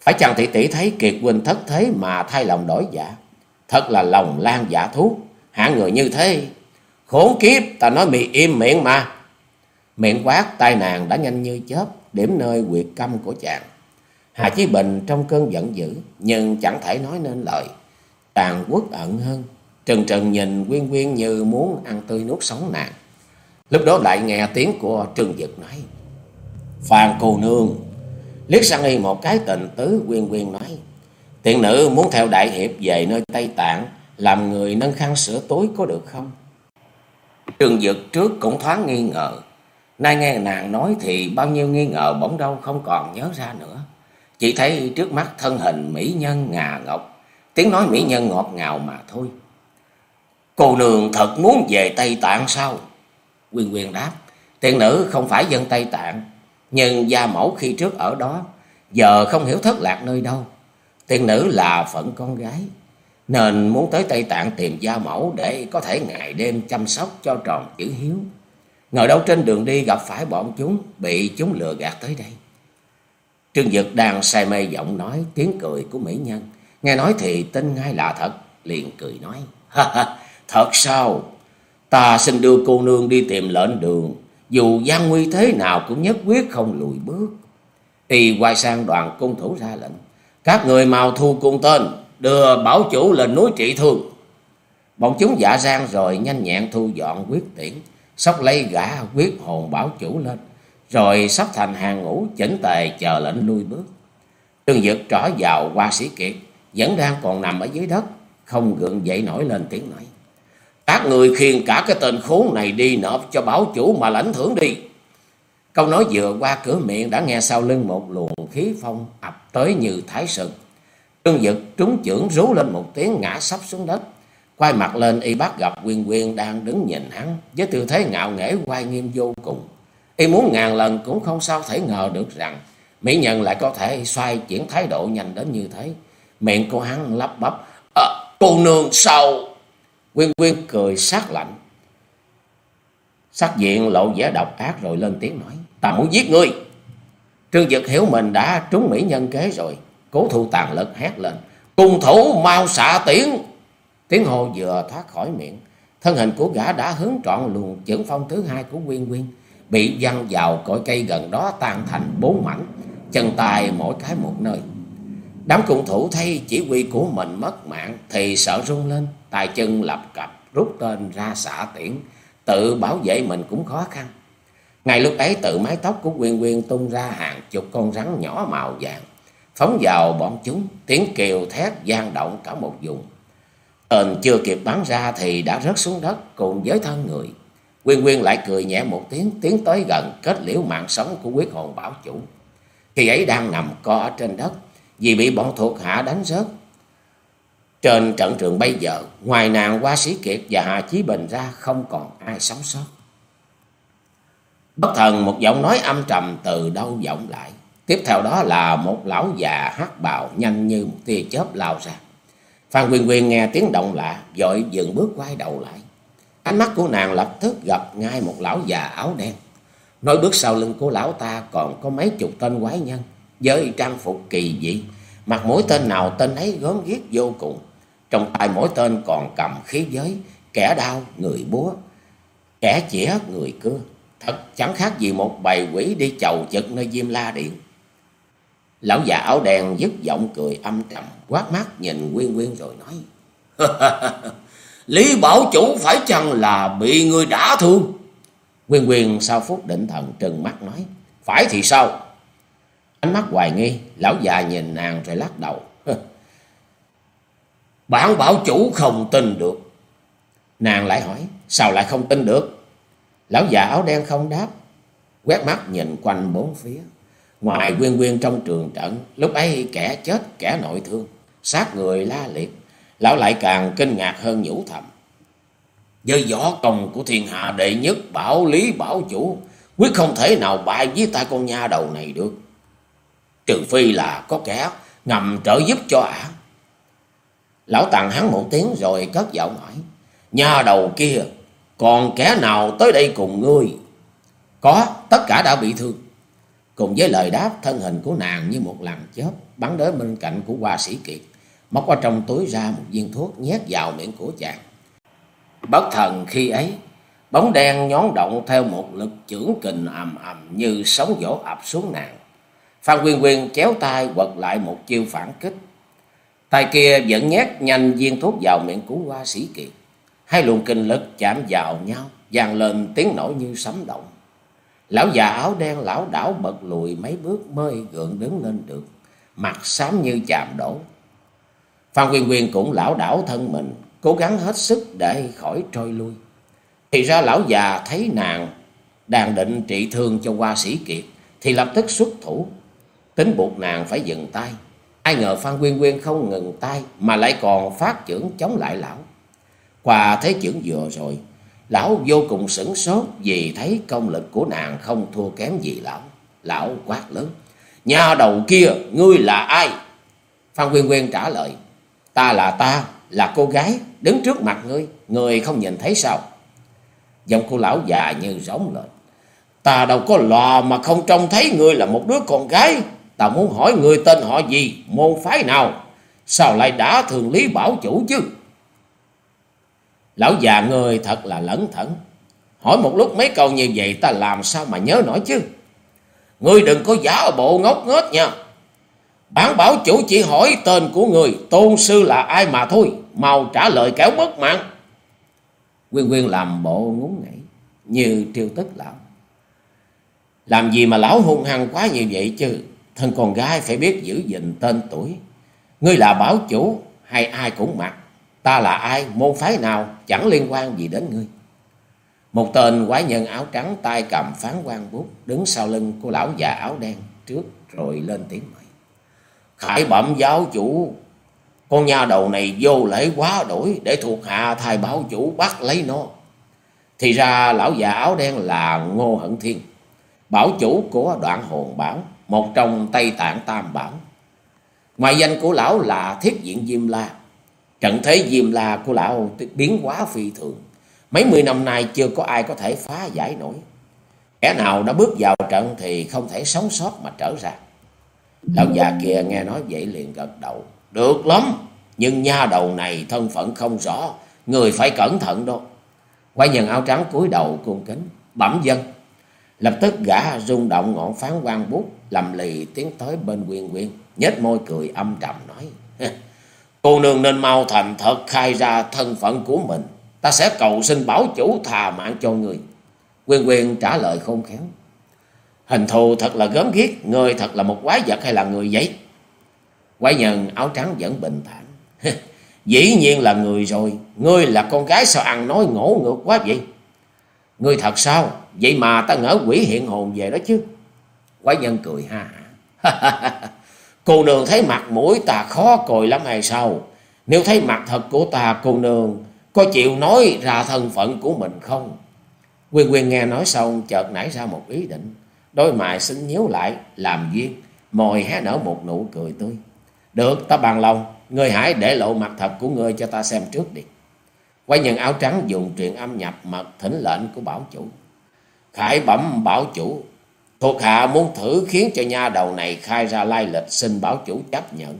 Phải chăng tỷ tỷ thấy Kiệt Quỳnh thất thế mà thay lòng đổi dạ? Thật là lòng lan giả thú. Hạng người như thế. Khốn kiếp, ta nói mì im miệng mà. Miệng quát, tai nàng đã nhanh như chớp. Điểm nơi quyệt câm của chàng. Hà Chí Bình trong cơn giận dữ. Nhưng chẳng thể nói nên lời. Càng quất ẩn hơn. Trần trần nhìn quyên quyên như muốn ăn tươi nuốt sống nàng. Lúc đó lại nghe tiếng của Trương Dực nói. Phan cô nương Liếc sang y một cái tình tứ quyên quyên nói. Tiện nữ muốn theo đại hiệp về nơi Tây Tạng. Làm người nâng khăn sửa tối có được không? Trương Dực trước cũng thoáng nghi ngờ. Nay nghe nàng nói thì bao nhiêu nghi ngờ bỗng đâu không còn nhớ ra nữa. Chỉ thấy trước mắt thân hình mỹ nhân ngà ngọc. Tiếng nói mỹ nhân ngọt ngào mà thôi. Cô nương thật muốn về Tây Tạng sao? Quyên Quyên đáp. Tiện nữ không phải dân Tây Tạng. Nhưng gia mẫu khi trước ở đó, giờ không hiểu thất lạc nơi đâu. Tiên nữ là phận con gái, nên muốn tới Tây Tạng tìm gia mẫu để có thể ngày đêm chăm sóc cho tròn chữ hiếu. Ngờ đâu trên đường đi gặp phải bọn chúng, bị chúng lừa gạt tới đây. Trương Dực đang say mê giọng nói tiếng cười của mỹ nhân. Nghe nói thì tin ngay là thật, liền cười nói. Ha ha, thật sao? Ta xin đưa cô nương đi tìm lệnh đường, dù gian nguy thế nào cũng nhất quyết không lùi bước. Y quay sang đoàn cung thủ ra lệnh. Các người mau thu cung tên, đưa bảo chủ lên núi trị thương. Bọn chúng dạ gian rồi nhanh nhẹn thu dọn quyết tiễn, sóc lấy gã quyết hồn bảo chủ lên, rồi sắp thành hàng ngũ chỉnh tề chờ lệnh lui bước. Trương Dực trỏ vào qua sĩ kiệt, vẫn đang còn nằm ở dưới đất, không gượng dậy nổi lên tiếng nói. Các người khiêng cả cái tên khốn này đi nộp cho bảo chủ mà lãnh thưởng đi. Câu nói vừa qua cửa miệng đã nghe sau lưng một luồng khí phong ập tới như thái sực Trương Dực trúng chưởng rú lên một tiếng ngã sắp xuống đất. Quay mặt lên y bác gặp Quyên Quyên đang đứng nhìn hắn với tư thế ngạo nghễ quay nghiêm vô cùng. Y muốn ngàn lần cũng không sao thể ngờ được rằng mỹ nhân lại có thể xoay chuyển thái độ nhanh đến như thế. Miệng của hắn lắp bắp. À, cô nương sao Quyên Quyên cười sát lạnh. Sắc diện lộ vẻ độc ác rồi lên tiếng nói. Ta muốn giết ngươi. Trương Dực hiểu mình đã trúng mỹ nhân kế rồi. Cố thu tàn lực hét lên. Cùng thủ mau xạ tiễn. Tiếng hô vừa thoát khỏi miệng. Thân hình của gã đã hướng trọn luồng chưởng phong thứ hai của Quyên Quyên. Bị văng vào cội cây gần đó tan thành bốn mảnh. Chân tay mỗi cái một nơi. Đám cung thủ thấy chỉ huy của mình mất mạng thì sợ run lên, tay chân lập cập rút tên ra xả tiễn, tự bảo vệ mình cũng khó khăn. Ngay lúc ấy tự mái tóc của Quyên Quyên tung ra hàng chục con rắn nhỏ màu vàng, phóng vào bọn chúng, tiếng kêu thét gian động cả một vùng. Tên chưa kịp bắn ra thì đã rớt xuống đất cùng với thân người. Quyên Quyên lại cười nhẹ một tiếng, tiến tới gần kết liễu mạng sống của quyết hồn bảo chủ. Khi ấy đang nằm co ở trên đất, vì bị bọn thuộc hạ đánh rớt. Trên trận trường bây giờ, ngoài nàng qua sĩ kiệt và Hà Chí Bình ra không còn ai sống sót. Bất thần một giọng nói âm trầm từ đâu vọng lại. Tiếp theo đó là một lão già hát bào nhanh như một tia chớp lao ra. Phan Quyên Quyên nghe tiếng động lạ, vội dừng bước quay đầu lại. Ánh mắt của nàng lập tức gặp ngay một lão già áo đen. Nói bước sau lưng của lão ta còn có mấy chục tên quái nhân với trang phục kỳ dị, mặt mỗi tên nào tên ấy gớm ghiếc vô cùng. Trong tay mỗi tên còn cầm khí giới, kẻ đau người búa, kẻ chĩa người cưa. Thật chẳng khác gì một bầy quỷ đi chầu chực nơi Diêm La Điện. Lão già áo đen dứt giọng cười âm trầm, quát mắt nhìn Quyên Quyên rồi nói. Lý Bảo Chủ phải chăng là bị người đã thương? Quyên Quyên sau phút định thần trừng mắt nói. Phải thì sao? Ánh mắt hoài nghi, lão già nhìn nàng rồi lắc đầu. Bản bảo chủ không tin được. Nàng lại hỏi, sao lại không tin được? Lão già áo đen không đáp, quét mắt nhìn quanh bốn phía. Ngoài quyên quyên trong trường trận, lúc ấy kẻ chết kẻ nội thương, sát người la liệt. Lão lại càng kinh ngạc hơn nhủ thầm. Với võ công của thiên hạ đệ nhất bảo lý bảo chủ, quyết không thể nào bại với tay con nha đầu này được. Trừ phi là có kẻ ngầm trợ giúp cho ả. Lão Tàng hắn một tiếng rồi cất giọng hỏi. nha đầu kia, còn kẻ nào tới đây cùng ngươi? Có, tất cả đã bị thương. Cùng với lời đáp, thân hình của nàng như một làn chớp bắn đến bên cạnh của hoa sĩ kiệt. Móc qua trong túi ra một viên thuốc nhét vào miệng của chàng. Bất thần khi ấy, bóng đen nhón động theo một lực chưởng kình ầm ầm như sóng vỗ ập xuống nàng. Phan Quyên Quyên chéo tay quật lại một chiêu phản kích. Tay kia vẫn nhét nhanh viên thuốc vào miệng của hoa sĩ kiệt. Hai luồng kinh lực chạm vào nhau, vang lên tiếng nổi như sấm động. Lão già áo đen lão đảo bật lùi mấy bước mới gượng đứng lên được, mặt xám như chàm đổ. Phan Quyên Quyên cũng lão đảo thân mình, cố gắng hết sức để khỏi trôi lui. Thì ra lão già thấy nàng đang định trị thương cho qua sĩ kiệt, thì lập tức xuất thủ, tính buộc nàng phải dừng tay. Ai ngờ Phan Quyên Quyên không ngừng tay mà lại còn phát trưởng chống lại lão. Qua thế chưởng vừa rồi, lão vô cùng sửng sốt vì thấy công lực của nàng không thua kém gì lão. Lão quát lớn, nhà đầu kia, ngươi là ai? Phan Quyên Quyên trả lời, ta là ta, là cô gái, đứng trước mặt ngươi, ngươi không nhìn thấy sao? Giọng của lão già như rống lên, ta đâu có lò mà không trông thấy ngươi là một đứa con gái. Ta muốn hỏi ngươi tên họ gì, môn phái nào, sao lại đã thường lý bảo chủ chứ? Lão già người thật là lẩn thẩn. Hỏi một lúc mấy câu như vậy ta làm sao mà nhớ nổi chứ? Ngươi đừng có giả bộ ngốc nghếch nha. Bản bảo chủ chỉ hỏi tên của người, tôn sư là ai mà thôi. Mau trả lời kéo mất mạng. Quyên Quyên làm bộ ngúng nghỉ như triêu tức lão. Làm gì mà lão hung hăng quá như vậy chứ? Thân con gái phải biết giữ gìn tên tuổi. Ngươi là bảo chủ hay ai cũng mặc. Ta là ai, môn phái nào, chẳng liên quan gì đến ngươi. Một tên quái nhân áo trắng tay cầm phán quan bút, đứng sau lưng của lão già áo đen trước rồi lên tiếng mời. Khải bẩm giáo chủ, con nha đầu này vô lễ quá đổi để thuộc hạ thay bảo chủ bắt lấy nó. Thì ra lão già áo đen là Ngô Hận Thiên, bảo chủ của đoạn hồn bảo, một trong Tây Tạng Tam Bảo. Ngoài danh của lão là Thiết Diện Diêm La, Trận thế diêm la của lão biến quá phi thường. Mấy mươi năm nay chưa có ai có thể phá giải nổi. Kẻ nào đã bước vào trận thì không thể sống sót mà trở ra. Lão già kia nghe nói vậy liền gật đầu. Được lắm, nhưng nha đầu này thân phận không rõ. Người phải cẩn thận đó. Quay nhân áo trắng cúi đầu cung kính, bẩm dân. Lập tức gã rung động ngọn phán quan bút, lầm lì tiến tới bên quyên quyên, nhếch môi cười âm trầm nói. Cô nương nên mau thành thật khai ra thân phận của mình. Ta sẽ cầu xin bảo chủ thà mạng cho người. Quyên Quyên trả lời khôn khéo. Hình thù thật là gớm ghiếc. Người thật là một quái vật hay là người vậy? Quái nhân áo trắng vẫn bình thản. Dĩ nhiên là người rồi. Ngươi là con gái sao ăn nói ngỗ ngược quá vậy? Ngươi thật sao? Vậy mà ta ngỡ quỷ hiện hồn về đó chứ. Quái nhân cười ha hả Cô nương thấy mặt mũi ta khó cười lắm hay sao? Nếu thấy mặt thật của ta, cô nương, có chịu nói ra thân phận của mình không? Quyên Quyên nghe nói xong, chợt nảy ra một ý định. Đôi mày xin nhíu lại làm duyên. Mồi hé nở một nụ cười tươi. Được ta bằng lòng. Ngươi hãy để lộ mặt thật của ngươi cho ta xem trước đi. Quay nhân áo trắng dùng truyền âm nhập mật thỉnh lệnh của bảo chủ. Khải bẩm bảo chủ Thuộc hạ muốn thử khiến cho nha đầu này khai ra lai lịch xin bảo chủ chấp nhận.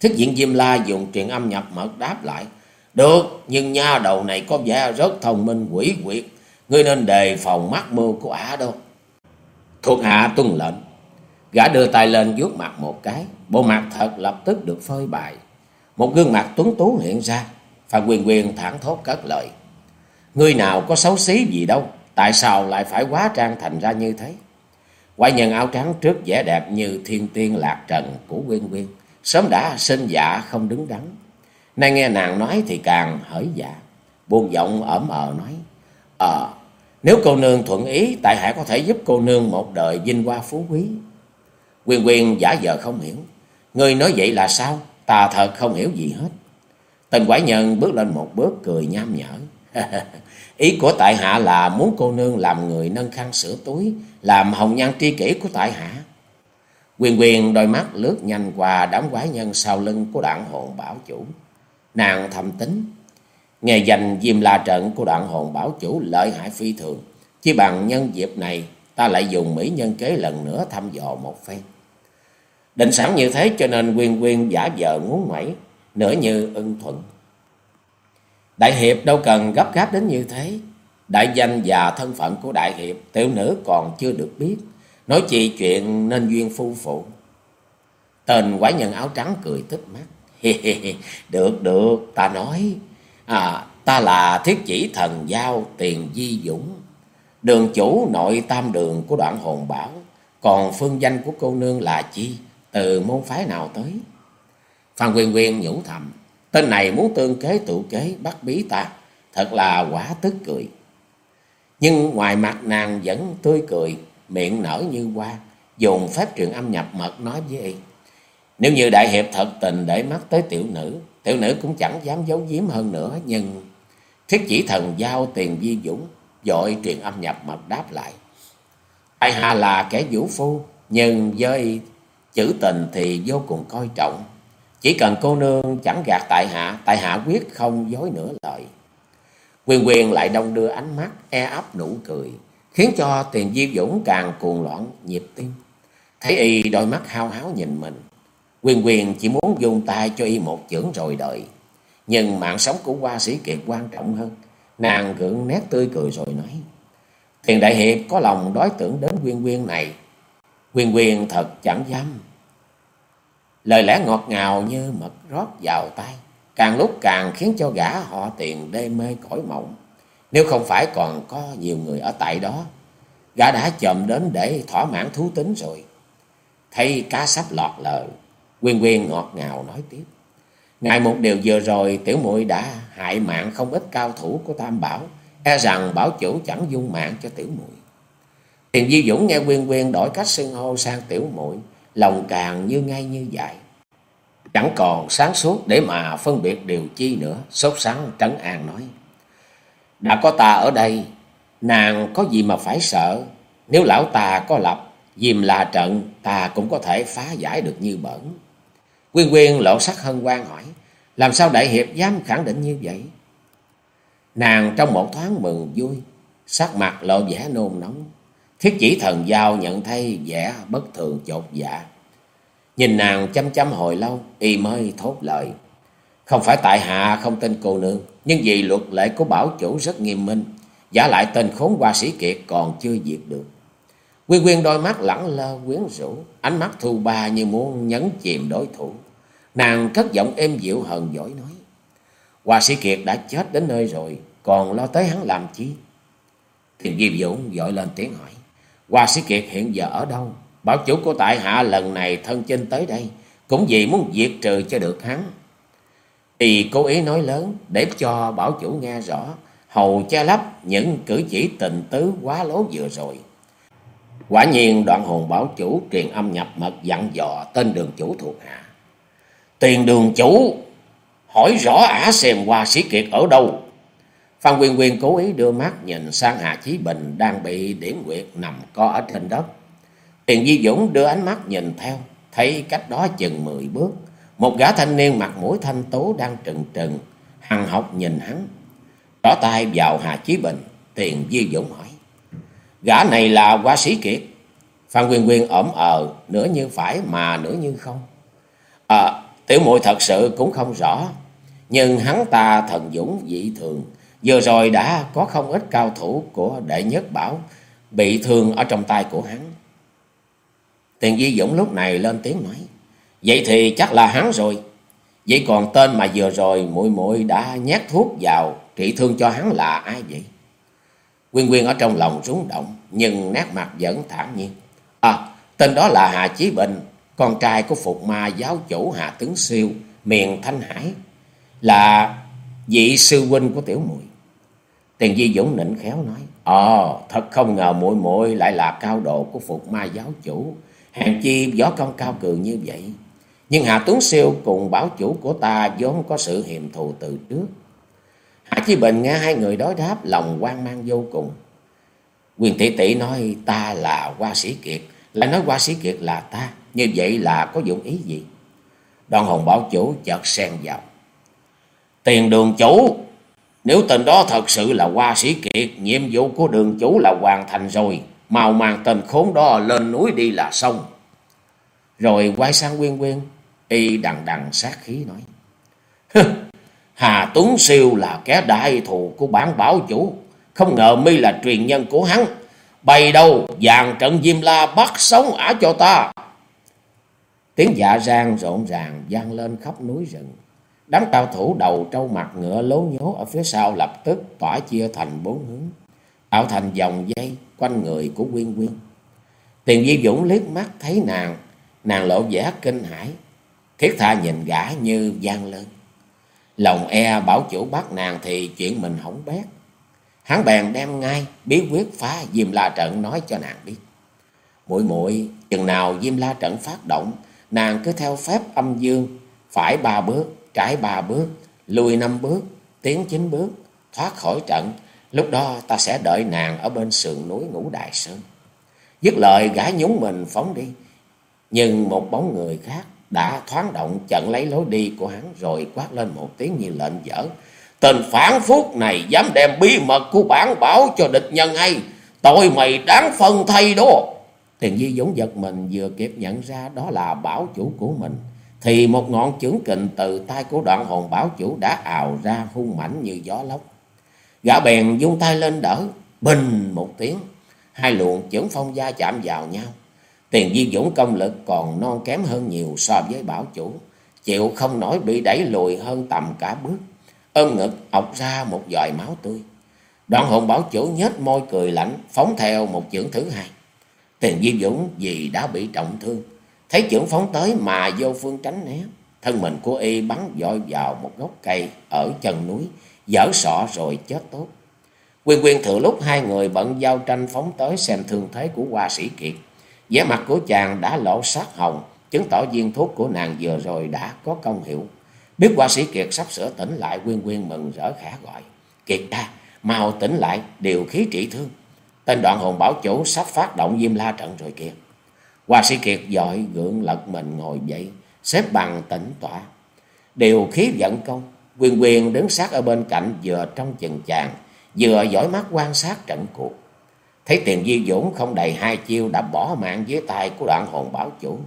Thức diện Diêm La dùng truyền âm nhập mật đáp lại. Được, nhưng nha đầu này có vẻ rất thông minh quỷ quyệt. Ngươi nên đề phòng mắt mưu của ả đâu. Thuộc hạ tuân lệnh. Gã đưa tay lên vuốt mặt một cái. Bộ mặt thật lập tức được phơi bày Một gương mặt tuấn tú hiện ra. Phan Quyền Quyền thẳng thốt cất lời. Ngươi nào có xấu xí gì đâu. Tại sao lại phải quá trang thành ra như thế? Quái nhân áo trắng trước vẻ đẹp như thiên tiên lạc trần của Quyên Quyên. Sớm đã sinh dạ không đứng đắn. Nay nghe nàng nói thì càng hởi dạ. Buông giọng ẩm ờ nói. Ờ, nếu cô nương thuận ý, tại hạ có thể giúp cô nương một đời vinh hoa phú quý. Quyên Quyên giả vờ không hiểu. Người nói vậy là sao? Ta thật không hiểu gì hết. Tên quái nhân bước lên một bước cười nham nhở. Ý của tại hạ là muốn cô nương làm người nâng khăn sửa túi, làm hồng nhan tri kỷ của tại hạ. Quyền quyền đôi mắt lướt nhanh qua đám quái nhân sau lưng của đoạn hồn bảo chủ. Nàng thầm tính, Nghe danh diêm la trận của đoạn hồn bảo chủ lợi hại phi thường. Chỉ bằng nhân dịp này, ta lại dùng mỹ nhân kế lần nữa thăm dò một phen. Định sẵn như thế cho nên quyên quyên giả vờ muốn ngoẩy, nửa như ưng thuận. Đại hiệp đâu cần gấp gáp đến như thế. Đại danh và thân phận của đại hiệp tiểu nữ còn chưa được biết. Nói chi chuyện nên duyên phu phụ. Tên quái nhân áo trắng cười tích mắt. được, được, ta nói. À, ta là thiết chỉ thần giao tiền di dũng. Đường chủ nội tam đường của đoạn hồn bảo. Còn phương danh của cô nương là chi? Từ môn phái nào tới? Phan Quyên Quyên nhủ thầm. Tên này muốn tương kế tụ kế bắt bí ta. Thật là quả tức cười. Nhưng ngoài mặt nàng vẫn tươi cười, miệng nở như hoa, dùng phép truyền âm nhập mật nói với y. Nếu như đại hiệp thật tình để mắt tới tiểu nữ, tiểu nữ cũng chẳng dám giấu giếm hơn nữa, nhưng thiết chỉ thần giao tiền di dũng, dội truyền âm nhập mật đáp lại. ai hà là kẻ vũ phu, nhưng với chữ tình thì vô cùng coi trọng. Chỉ cần cô nương chẳng gạt tại hạ, tại hạ quyết không dối nửa lời. Quyền quyền lại đông đưa ánh mắt, e ấp nụ cười, khiến cho tiền di dũng càng cuồng loạn nhịp tim. Thấy y đôi mắt hao háo nhìn mình. Quyền quyền chỉ muốn dùng tay cho y một chưởng rồi đợi. Nhưng mạng sống của hoa sĩ kiệt quan trọng hơn. Nàng gượng nét tươi cười rồi nói. Tiền đại hiệp có lòng đối tưởng đến quyên quyên này. Quyên quyên thật chẳng dám Lời lẽ ngọt ngào như mật rót vào tay, càng lúc càng khiến cho gã họ tiền đê mê cõi mộng. Nếu không phải còn có nhiều người ở tại đó, gã đã chồm đến để thỏa mãn thú tính rồi. Thấy cá sắp lọt lờ, Quyên Quyên ngọt ngào nói tiếp. Ngày một điều vừa rồi tiểu muội đã hại mạng không ít cao thủ của Tam Bảo, e rằng bảo chủ chẳng dung mạng cho tiểu muội. Tiền Di Dũng nghe Quyên Quyên đổi cách xưng hô sang tiểu muội lòng càng như ngay như vậy. Chẳng còn sáng suốt để mà phân biệt điều chi nữa, sốt sắng trấn an nói. Đã có ta ở đây, nàng có gì mà phải sợ, nếu lão ta có lập, dìm là trận, ta cũng có thể phá giải được như bẩn. Quyên Quyên lộ sắc hân hoan hỏi, làm sao đại hiệp dám khẳng định như vậy? Nàng trong một thoáng mừng vui, sắc mặt lộ vẻ nôn nóng, Thiết chỉ thần giao nhận thấy vẻ bất thường chột dạ. Nhìn nàng chăm chăm hồi lâu, y mới thốt lời. Không phải tại hạ không tin cô nương, nhưng vì luật lệ của bảo chủ rất nghiêm minh, giả lại tên khốn hoa sĩ kiệt còn chưa diệt được. Quyên Quyên đôi mắt lẳng lơ quyến rũ, ánh mắt thu ba như muốn nhấn chìm đối thủ. Nàng cất giọng êm dịu hờn giỏi nói. Hoa sĩ kiệt đã chết đến nơi rồi, còn lo tới hắn làm chi? Thiền Diệp Dũng dội lên tiếng hỏi. Hoa sĩ Kiệt hiện giờ ở đâu? Bảo chủ của tại hạ lần này thân chinh tới đây, cũng vì muốn diệt trừ cho được hắn. thì cố ý nói lớn để cho bảo chủ nghe rõ, hầu che lấp những cử chỉ tình tứ quá lố vừa rồi. Quả nhiên đoạn hồn bảo chủ truyền âm nhập mật dặn dò tên đường chủ thuộc hạ. Tiền đường chủ, hỏi rõ ả xem hoa sĩ kiệt ở đâu. Phan Quyên Quyên cố ý đưa mắt nhìn sang Hà Chí Bình đang bị điểm quyệt nằm co ở trên đất. Tiền Di Dũng đưa ánh mắt nhìn theo, thấy cách đó chừng mười bước. Một gã thanh niên mặt mũi thanh tố đang trừng trừng, hằng học nhìn hắn. Rõ tay vào Hà Chí Bình, Tiền Di Dũng hỏi. Gã này là quá sĩ kiệt. Phan Quyên Quyên ẩm ờ, nửa như phải mà nửa như không. À, tiểu muội thật sự cũng không rõ. Nhưng hắn ta thần dũng dị thường. Vừa rồi đã có không ít cao thủ của đệ nhất bảo bị thương ở trong tay của hắn. Tiền Di Dũng lúc này lên tiếng nói. Vậy thì chắc là hắn rồi. Vậy còn tên mà vừa rồi muội muội đã nhét thuốc vào trị thương cho hắn là ai vậy? Quyên Quyên ở trong lòng rúng động nhưng nét mặt vẫn thản nhiên. À, tên đó là Hà Chí Bình, con trai của Phục Ma giáo chủ Hà Tướng Siêu, miền Thanh Hải, là vị sư huynh của tiểu muội. Tiền Di Dũng nịnh khéo nói, Ồ, thật không ngờ muội muội lại là cao độ của Phục Ma giáo chủ, hèn chi võ công cao cường như vậy. Nhưng Hà Tuấn Siêu cùng bảo chủ của ta vốn có sự hiềm thù từ trước. Hạ Chí Bình nghe hai người đối đáp lòng quan mang vô cùng. Quyền tỷ tỷ nói ta là Hoa Sĩ Kiệt, lại nói Hoa Sĩ Kiệt là ta, như vậy là có dụng ý gì? Đoàn hồn bảo chủ chợt xen vào. Tiền đường chủ, nếu tên đó thật sự là Hoa Sĩ Kiệt, nhiệm vụ của đường chủ là hoàn thành rồi, Màu màng tên khốn đó lên núi đi là xong. Rồi quay sang Quyên Quyên, y đằng đằng sát khí nói. Hà Tuấn Siêu là kẻ đại thù của bản bảo chủ. Không ngờ mi là truyền nhân của hắn. Bày đâu vàng trận Diêm La bắt sống ả cho ta. Tiếng dạ rang rộn ràng vang lên khắp núi rừng. Đám cao thủ đầu trâu mặt ngựa lố nhố ở phía sau lập tức tỏa chia thành bốn hướng. Tạo thành vòng dây quanh người của Quyên Quyên. Tiền Di Dũng liếc mắt thấy nàng. Nàng lộ vẻ kinh hãi. Thiết tha nhìn gã như gian lên. Lòng e bảo chủ bắt nàng thì chuyện mình hỏng bét. Hắn bèn đem ngay bí quyết phá Diêm La trận nói cho nàng biết. Muội muội chừng nào Diêm La trận phát động, nàng cứ theo phép âm dương, phải ba bước, trái ba bước, lùi năm bước, tiến chín bước, thoát khỏi trận. Lúc đó ta sẽ đợi nàng ở bên sườn núi ngũ Đại Sơn. Dứt lời gã nhúng mình phóng đi. Nhưng một bóng người khác đã thoáng động chặn lấy lối đi của hắn rồi quát lên một tiếng như lệnh dở. Tên phản phúc này dám đem bí mật của bản bảo cho địch nhân hay. Tội mày đáng phân thay đó. Tiền Di Dũng giật mình vừa kịp nhận ra đó là bảo chủ của mình. Thì một ngọn chưởng kình từ tay của đoạn hồn bảo chủ đã ào ra hung mãnh như gió lốc. Gã bèn dung tay lên đỡ, bình một tiếng. Hai luồng chưởng phong gia chạm vào nhau. Tiền Di Dũng công lực còn non kém hơn nhiều so với bảo chủ. Chịu không nổi bị đẩy lùi hơn tầm cả bước. Ôm ngực ọc ra một dòi máu tươi. Đoạn hồn bảo chủ nhếch môi cười lạnh phóng theo một chưởng thứ hai. Tiền Di Dũng vì đã bị trọng thương. Thấy trưởng phóng tới mà vô phương tránh né. Thân mình của y bắn dội vào một gốc cây ở chân núi. Dở sọ rồi chết tốt. Quyền quyền thừa lúc hai người bận giao tranh phóng tới xem thương thế của hoa sĩ Kiệt vẻ mặt của chàng đã lộ sát hồng, chứng tỏ viên thuốc của nàng vừa rồi đã có công hiệu. Biết hoa sĩ Kiệt sắp sửa tỉnh lại, Quyên Quyên mừng rỡ khả gọi. Kiệt ta, mau tỉnh lại, điều khí trị thương. Tên đoạn hồn bảo chủ sắp phát động diêm la trận rồi kìa. Hoa sĩ Kiệt dội gượng lật mình ngồi dậy, xếp bằng tỉnh tỏa. Điều khí vận công, quyền quyền đứng sát ở bên cạnh vừa trong chừng chàng, vừa dõi mắt quan sát trận cuộc. Thấy tiền di dũng không đầy hai chiêu đã bỏ mạng dưới tay của đoạn hồn bảo chủ.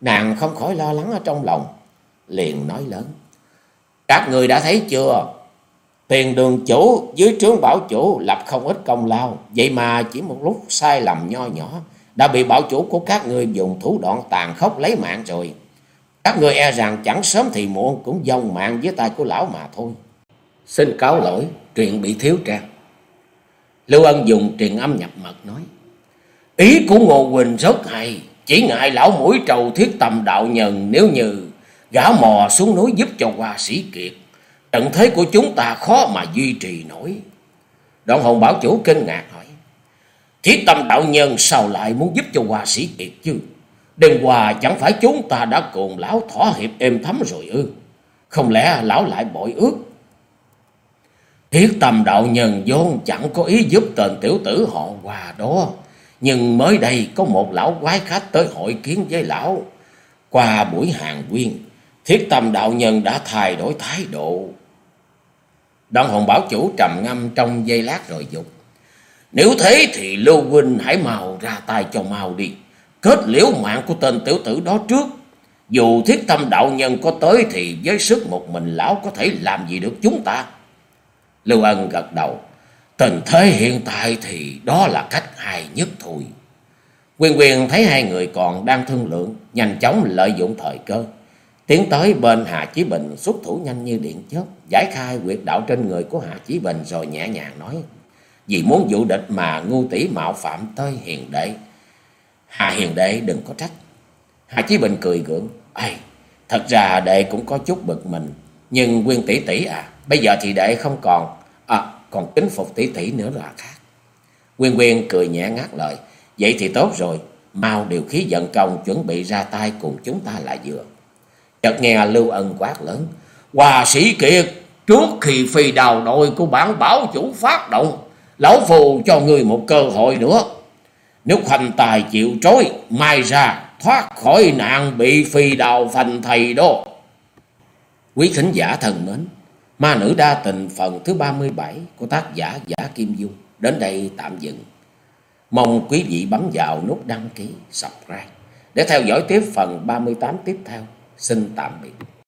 Nàng không khỏi lo lắng ở trong lòng. Liền nói lớn. Các người đã thấy chưa? Tiền đường chủ dưới trướng bảo chủ lập không ít công lao. Vậy mà chỉ một lúc sai lầm nho nhỏ đã bị bảo chủ của các người dùng thủ đoạn tàn khốc lấy mạng rồi. Các người e rằng chẳng sớm thì muộn cũng dòng mạng dưới tay của lão mà thôi. Xin cáo lỗi, chuyện bị thiếu trang. Lưu Ân dùng truyền âm nhập mật nói. Ý của Ngô Quỳnh rất hay. Chỉ ngại lão mũi trầu thiết tầm đạo nhân nếu như gã mò xuống núi giúp cho hoa sĩ kiệt. Trận thế của chúng ta khó mà duy trì nổi. Đoạn hồn bảo chủ kinh ngạc hỏi. Thiết tâm đạo nhân sao lại muốn giúp cho hòa sĩ kiệt chứ? Đêm qua chẳng phải chúng ta đã cùng lão thỏa hiệp êm thấm rồi ư? Không lẽ lão lại bội ước Thiết tâm đạo nhân vốn chẳng có ý giúp tên tiểu tử họ hòa đó. Nhưng mới đây có một lão quái khách tới hội kiến với lão. Qua buổi hàng quyên, thiết tâm đạo nhân đã thay đổi thái độ. Đoạn hồn bảo chủ trầm ngâm trong giây lát rồi dục. Nếu thế thì Lưu Huynh hãy mau ra tay cho mau đi. Kết liễu mạng của tên tiểu tử đó trước. Dù thiết tâm đạo nhân có tới thì với sức một mình lão có thể làm gì được chúng ta. Lưu Ân gật đầu. Tình thế hiện tại thì đó là cách hay nhất thôi. Quyền quyền thấy hai người còn đang thương lượng, nhanh chóng lợi dụng thời cơ. Tiến tới bên Hà Chí Bình xuất thủ nhanh như điện chớp, giải khai quyệt đạo trên người của Hà Chí Bình rồi nhẹ nhàng nói. Vì muốn dụ địch mà ngu tỷ mạo phạm tới hiền đệ. Hà hiền đệ đừng có trách. Hà Chí Bình cười gượng. Ây, thật ra đệ cũng có chút bực mình. Nhưng Quyên tỷ tỷ à, bây giờ thì đệ không còn, à, còn kính phục tỷ tỷ nữa là khác. Quyên Quyên cười nhẹ ngắt lời. Vậy thì tốt rồi, mau điều khí giận công chuẩn bị ra tay cùng chúng ta là vừa. Chợt nghe Lưu Ân quát lớn. Hòa sĩ kiệt, trước khi phi đào đội của bản bảo chủ phát động, lão phù cho người một cơ hội nữa. Nếu khoanh tài chịu trối, mai ra thoát khỏi nạn bị phi đào phành thầy đó. Quý khán giả thần mến, ma nữ đa tình phần thứ 37 của tác giả Giả Kim Dung đến đây tạm dừng. Mong quý vị bấm vào nút đăng ký, subscribe để theo dõi tiếp phần 38 tiếp theo. Xin tạm biệt.